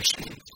actually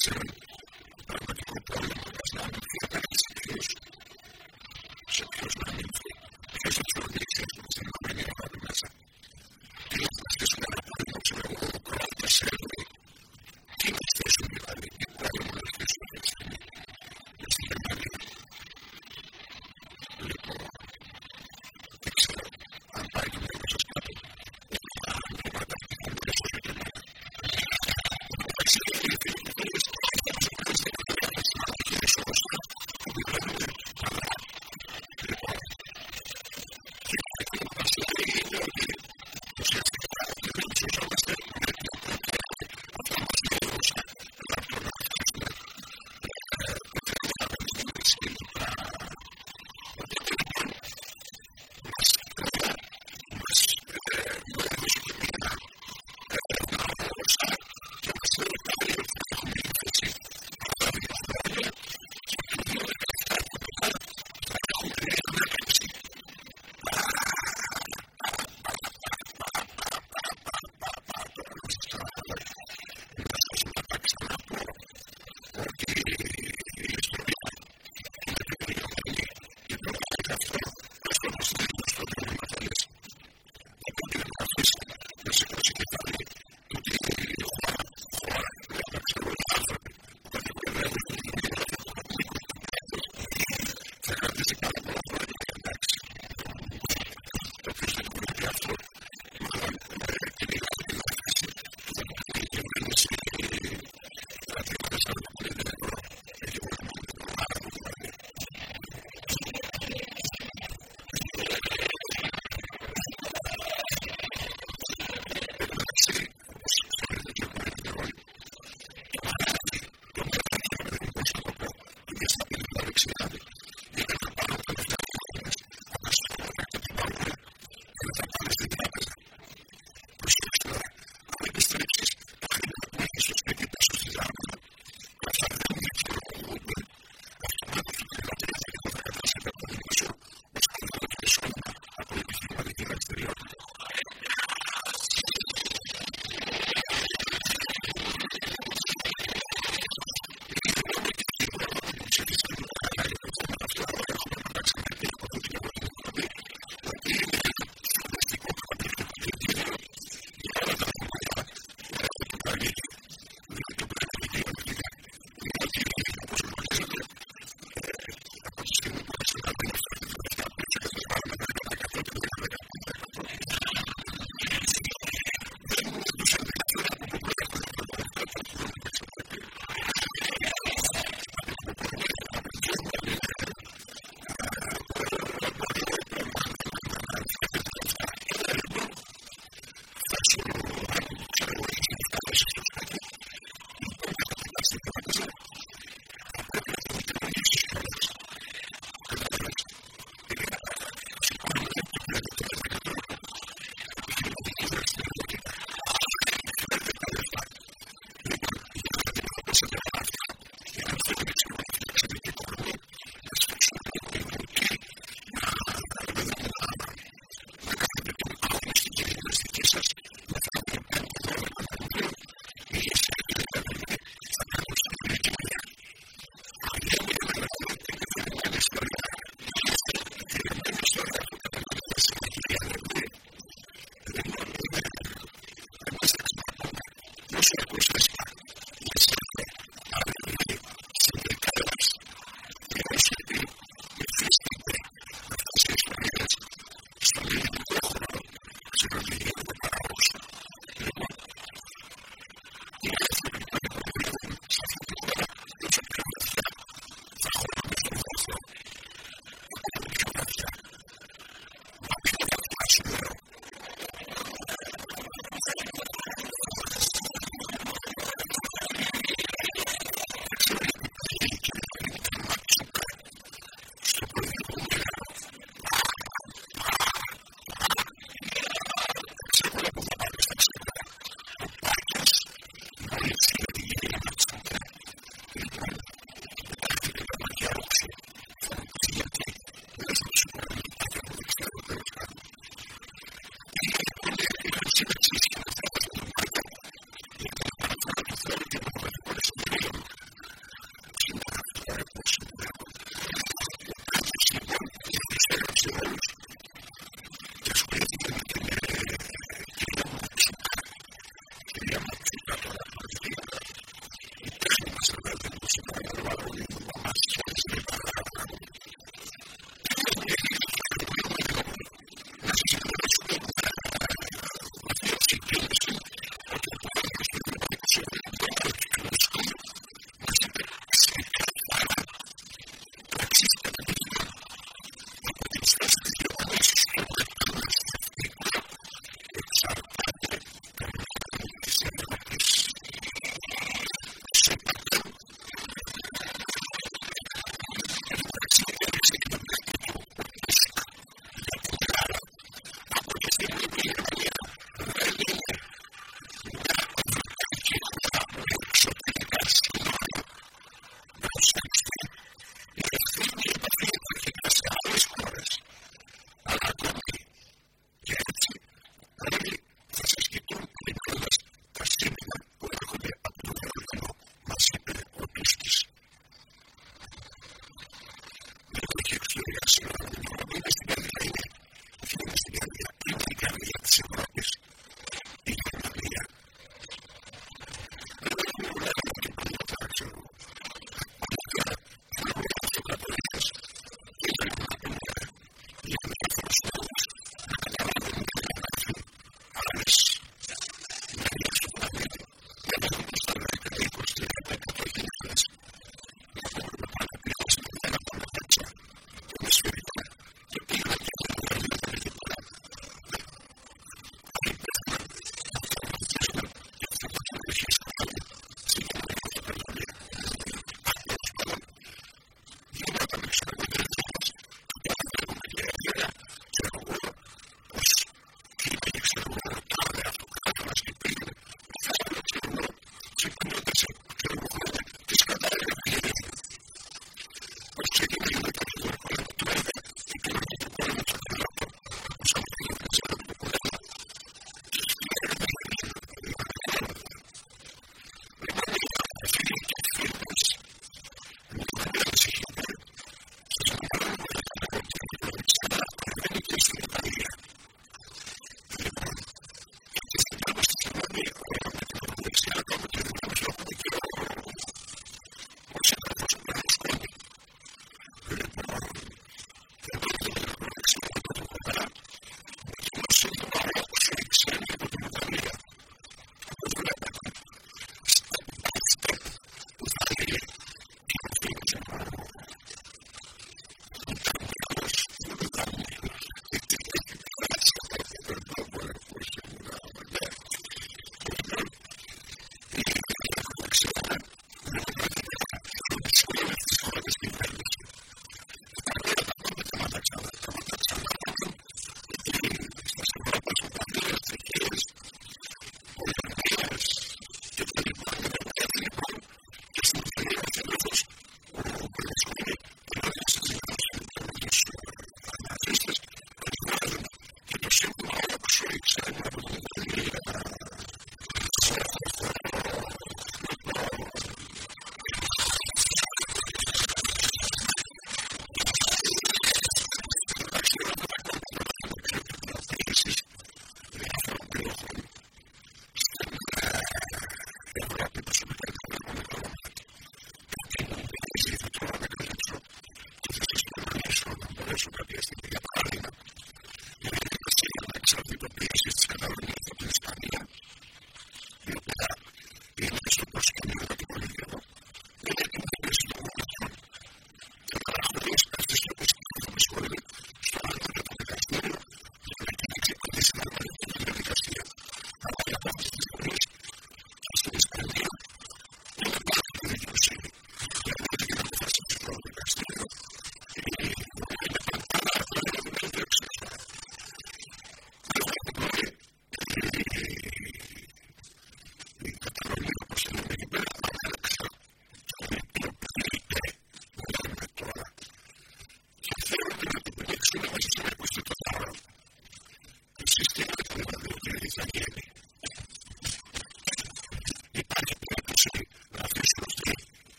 Mexicanos. particularly